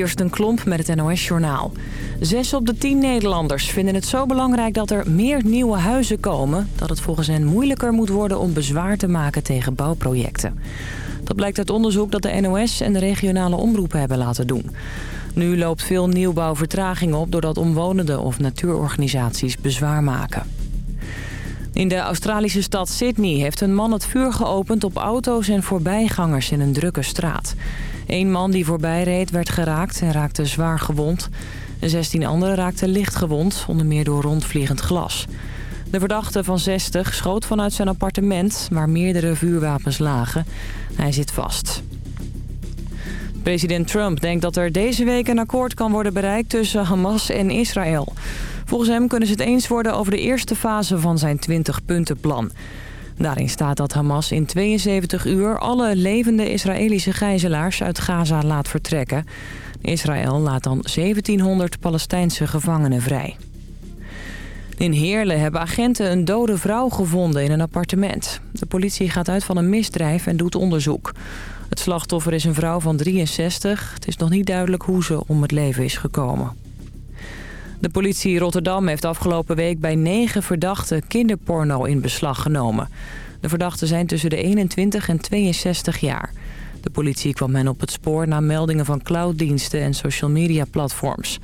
Eerst een klomp met het NOS-journaal. Zes op de tien Nederlanders vinden het zo belangrijk dat er meer nieuwe huizen komen... dat het volgens hen moeilijker moet worden om bezwaar te maken tegen bouwprojecten. Dat blijkt uit onderzoek dat de NOS en de regionale omroepen hebben laten doen. Nu loopt veel nieuwbouw vertraging op doordat omwonenden of natuurorganisaties bezwaar maken. In de Australische stad Sydney heeft een man het vuur geopend op auto's en voorbijgangers in een drukke straat. Eén man die voorbij reed werd geraakt en raakte zwaar gewond. En 16 anderen raakten licht gewond, onder meer door rondvliegend glas. De verdachte van 60 schoot vanuit zijn appartement waar meerdere vuurwapens lagen. Hij zit vast. President Trump denkt dat er deze week een akkoord kan worden bereikt tussen Hamas en Israël. Volgens hem kunnen ze het eens worden over de eerste fase van zijn 20-puntenplan. Daarin staat dat Hamas in 72 uur alle levende Israëlische gijzelaars uit Gaza laat vertrekken. Israël laat dan 1700 Palestijnse gevangenen vrij. In Heerlen hebben agenten een dode vrouw gevonden in een appartement. De politie gaat uit van een misdrijf en doet onderzoek. Het slachtoffer is een vrouw van 63. Het is nog niet duidelijk hoe ze om het leven is gekomen. De politie Rotterdam heeft afgelopen week bij negen verdachten kinderporno in beslag genomen. De verdachten zijn tussen de 21 en 62 jaar. De politie kwam hen op het spoor na meldingen van clouddiensten en social media platforms.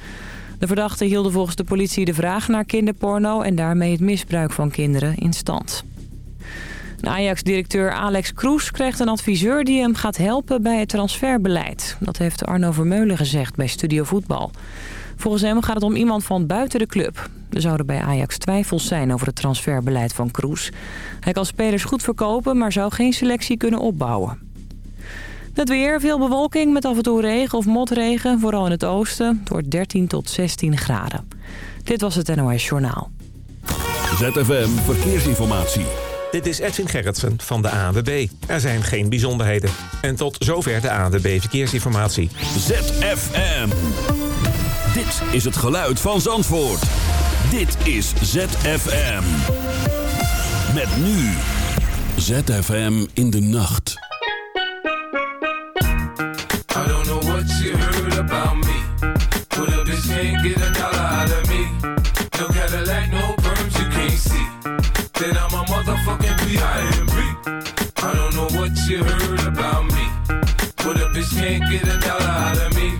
De verdachten hielden volgens de politie de vraag naar kinderporno... en daarmee het misbruik van kinderen in stand. Ajax-directeur Alex Kroes krijgt een adviseur die hem gaat helpen bij het transferbeleid. Dat heeft Arno Vermeulen gezegd bij Studio Voetbal. Volgens hem gaat het om iemand van buiten de club. Er zouden bij Ajax twijfels zijn over het transferbeleid van Kroes. Hij kan spelers goed verkopen, maar zou geen selectie kunnen opbouwen. Het weer, veel bewolking met af en toe regen of motregen, vooral in het oosten. Het wordt 13 tot 16 graden. Dit was het NOS Journaal. ZFM Verkeersinformatie. Dit is Edwin Gerritsen van de ANWB. Er zijn geen bijzonderheden. En tot zover de ANWB Verkeersinformatie. ZFM. Dit is het geluid van Zandvoort. Dit is ZFM. Met nu. ZFM in de nacht. I don't know what you heard about me. But a bitch can't get a dollar out of me. No Cadillac, no perms, you can't see. Then I'm a motherfucking B.I.M.B. I don't know what you heard about me. But a bitch can't get a dollar out of me.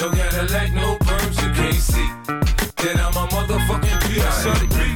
No Cadillac, no Sorry.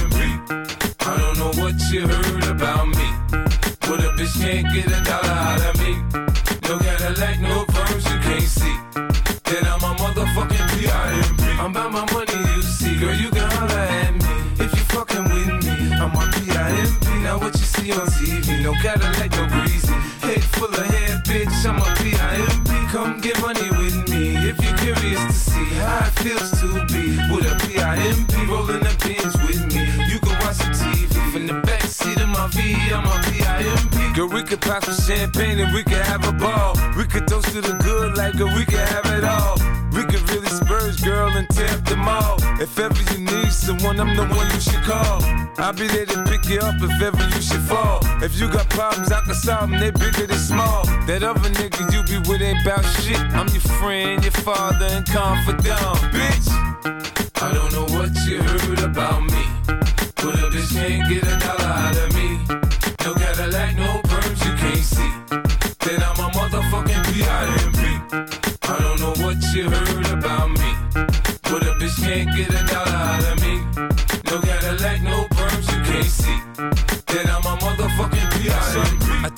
No Cadillac, no greasy. Head full of hair, bitch, I'm a P.I.M.P. Come get money with me if you're curious to see how it feels to be with a P.I.M.P. rolling the pins with me. You can watch some TV from the backseat of my V, I'm a P.I.M.P. Girl, we could pop some champagne and we could have a ball. We could toast to the good like girl, we could have it all. We could really spurge, girl, and tear up the mall. If ever you need someone, I'm the one you should call. I'll be there to pick you up if ever you should fall. If you got problems, I can solve them, they bigger than small. That other nigga you be with ain't bout shit. I'm your friend, your father, and confidant, bitch. I don't know what you heard about me. But a bitch can't get a dollar out of me. No Cadillac, no perms, you can't see. Then I'm a motherfucking P.I.M.P. I don't know what you heard about me. But a bitch can't get a dollar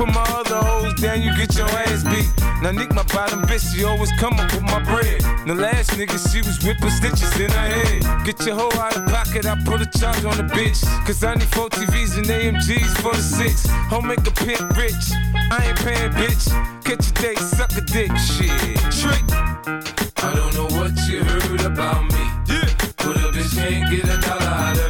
Put my other hoes down, you get your ass beat. Now Nick, my bottom bitch, she always come up with my bread. The last nigga, she was whipping stitches in her head. Get your hoe out of pocket, I put a charge on the bitch. Cause I need four TVs and AMGs for the six. Home make a pimp rich. I ain't paying, bitch. Catch a date, suck a dick, shit. Trick. I don't know what you heard about me. Yeah. But a bitch can't get a dollar out of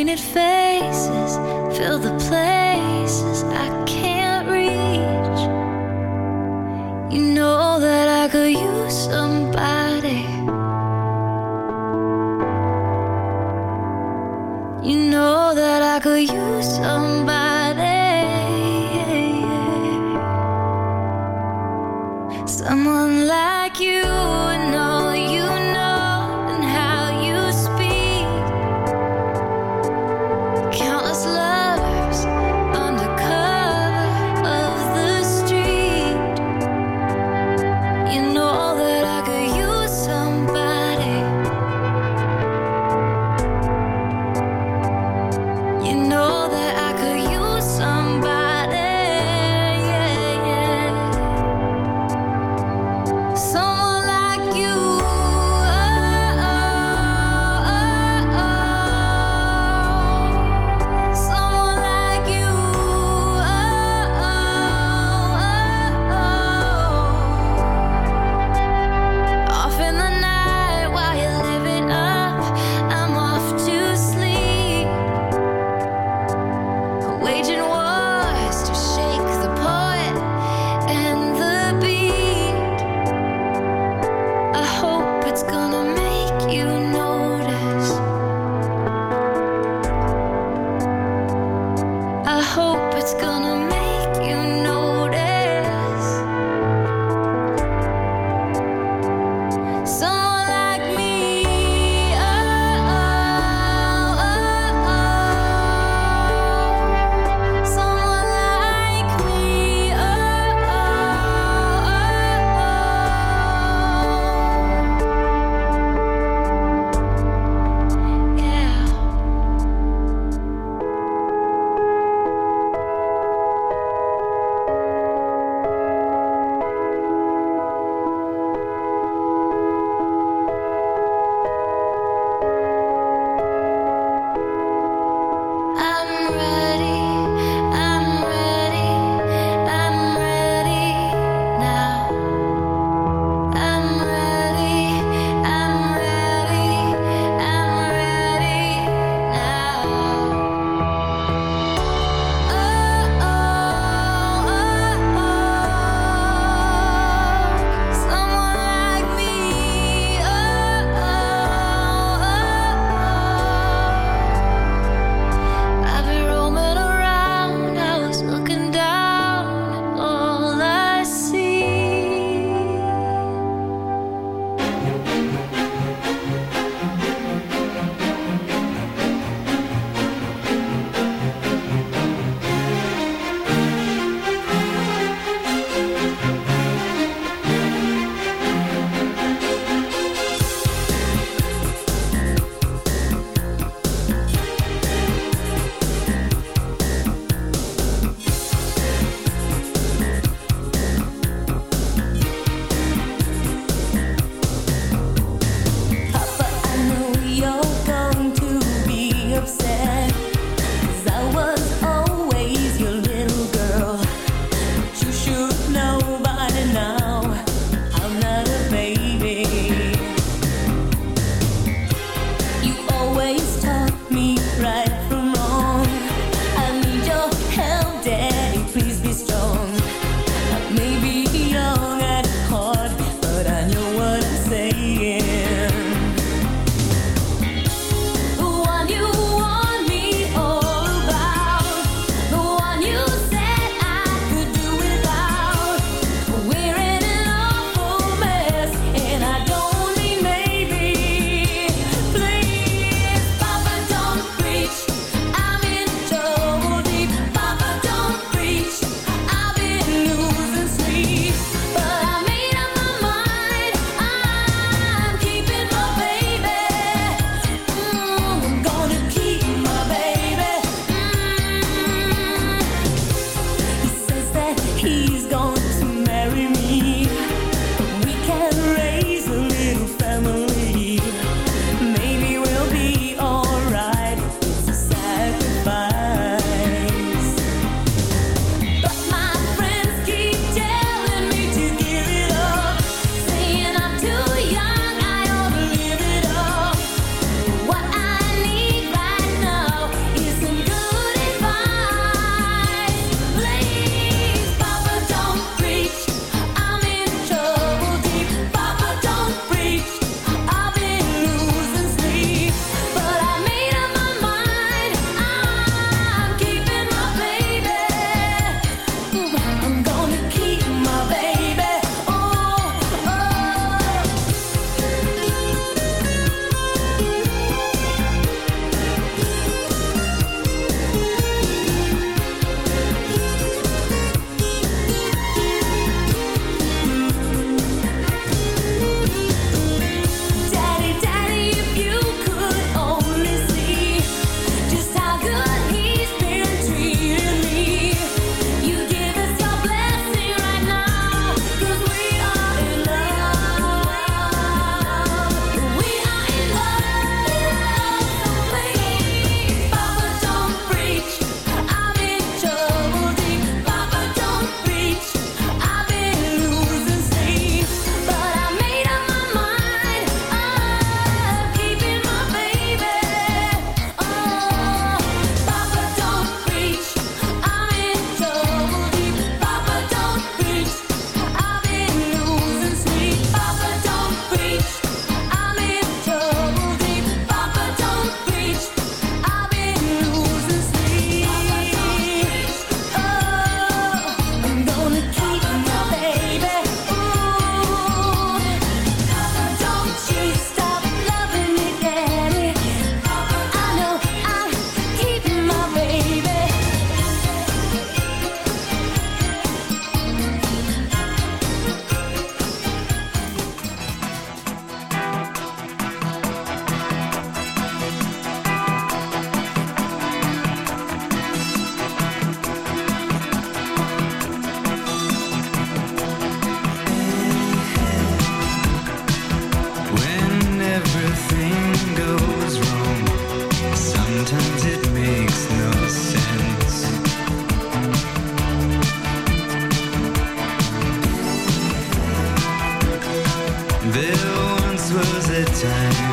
Painted faces fill the places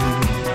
you.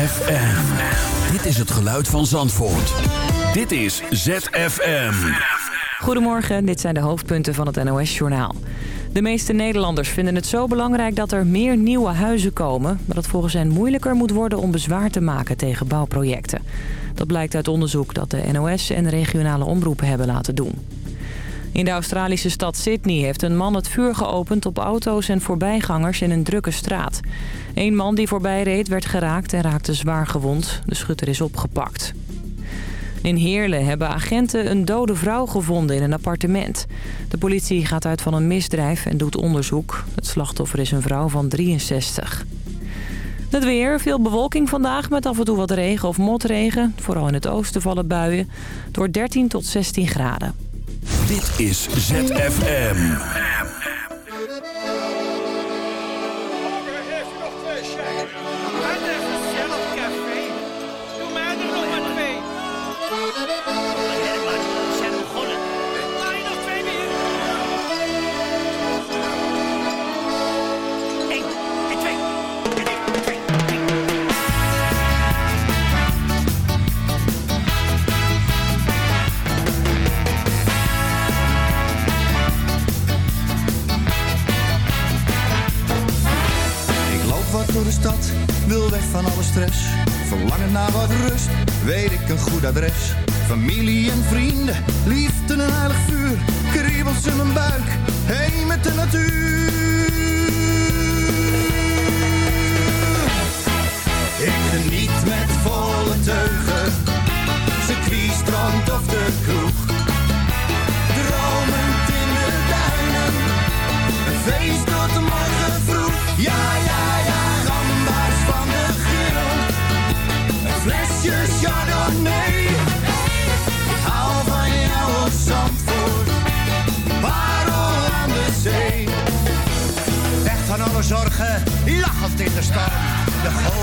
ZFM. Dit is het geluid van Zandvoort. Dit is ZFM. Goedemorgen, dit zijn de hoofdpunten van het NOS-journaal. De meeste Nederlanders vinden het zo belangrijk dat er meer nieuwe huizen komen... maar dat volgens hen moeilijker moet worden om bezwaar te maken tegen bouwprojecten. Dat blijkt uit onderzoek dat de NOS en regionale omroepen hebben laten doen. In de Australische stad Sydney heeft een man het vuur geopend op auto's en voorbijgangers in een drukke straat. Een man die voorbij reed werd geraakt en raakte zwaar gewond. De schutter is opgepakt. In Heerlen hebben agenten een dode vrouw gevonden in een appartement. De politie gaat uit van een misdrijf en doet onderzoek. Het slachtoffer is een vrouw van 63. Het weer, veel bewolking vandaag met af en toe wat regen of motregen. Vooral in het oosten vallen buien. Door 13 tot 16 graden. Dit is ZFM. Goed adres. Familie en vrienden, liefde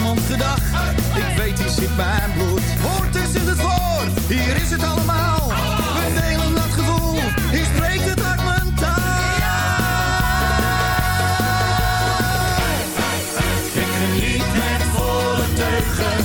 Iemand gedag, ik weet die zit mijn bloed. Hoort eens in het voor, hier is het allemaal. We delen dat gevoel, hier spreekt het uit mijn taal. Ik geniet met volle teugen,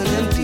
en el.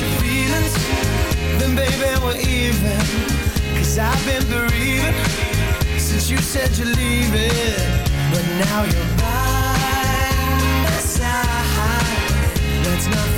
your feelings? Then baby we're even. Cause I've been bereaving Since you said you're leaving. But now you're by my side. That's nothing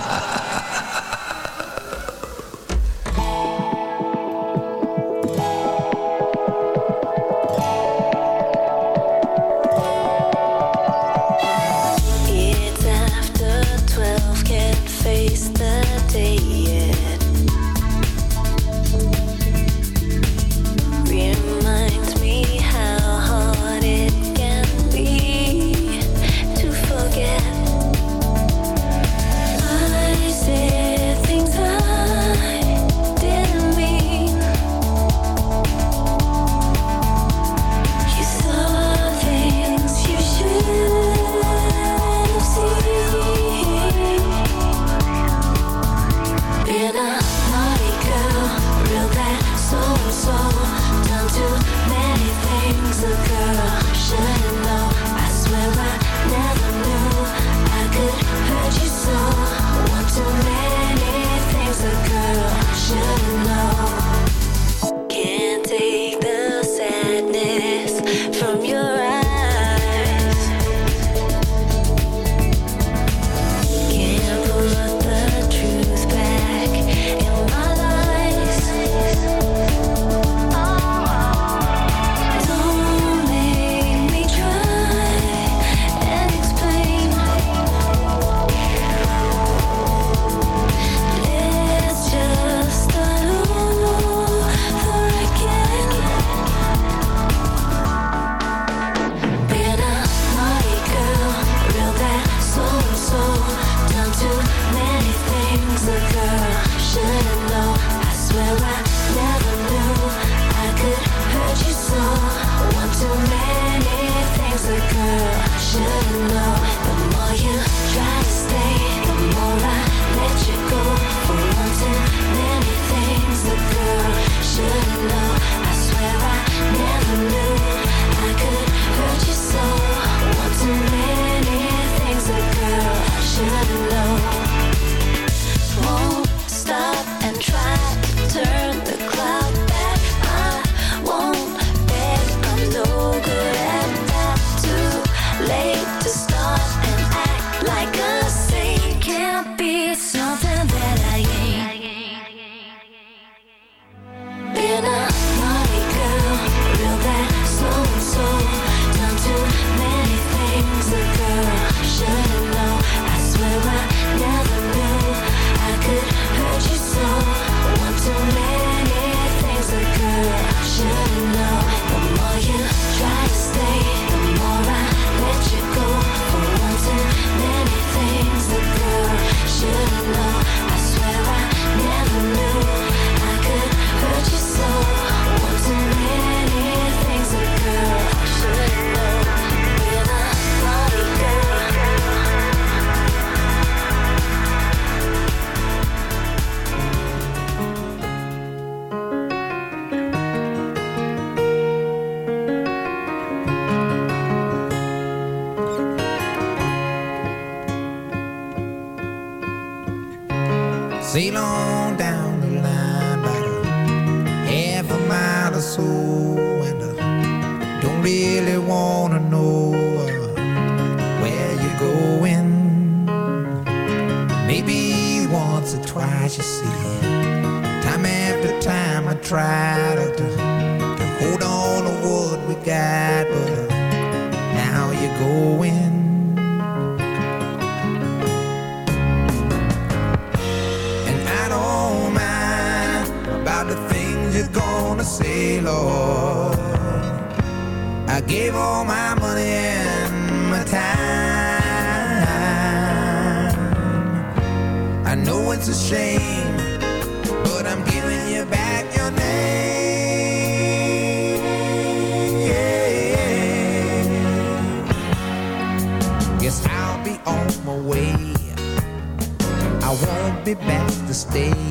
now eyes, you see. Time after time I tried to, to hold on to what we got, but uh, now you're going. And I don't mind about the things you're gonna say, Lord. I gave all my it's a shame, but I'm giving you back your name. Yeah. Guess I'll be on my way. I won't be back to stay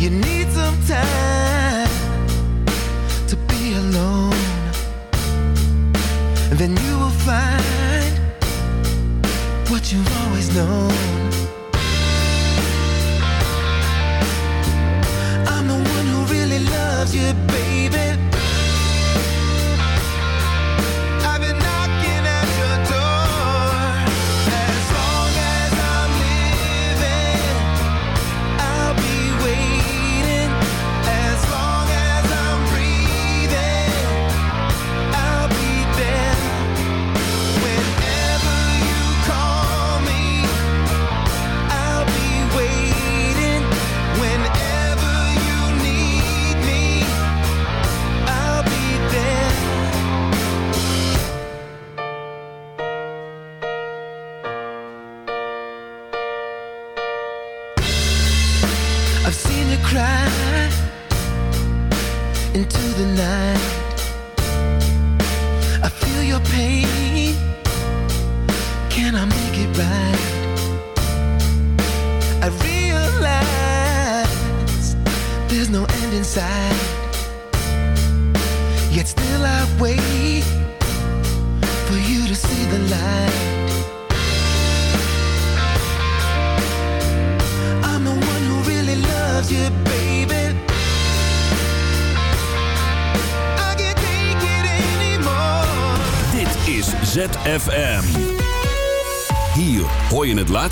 You need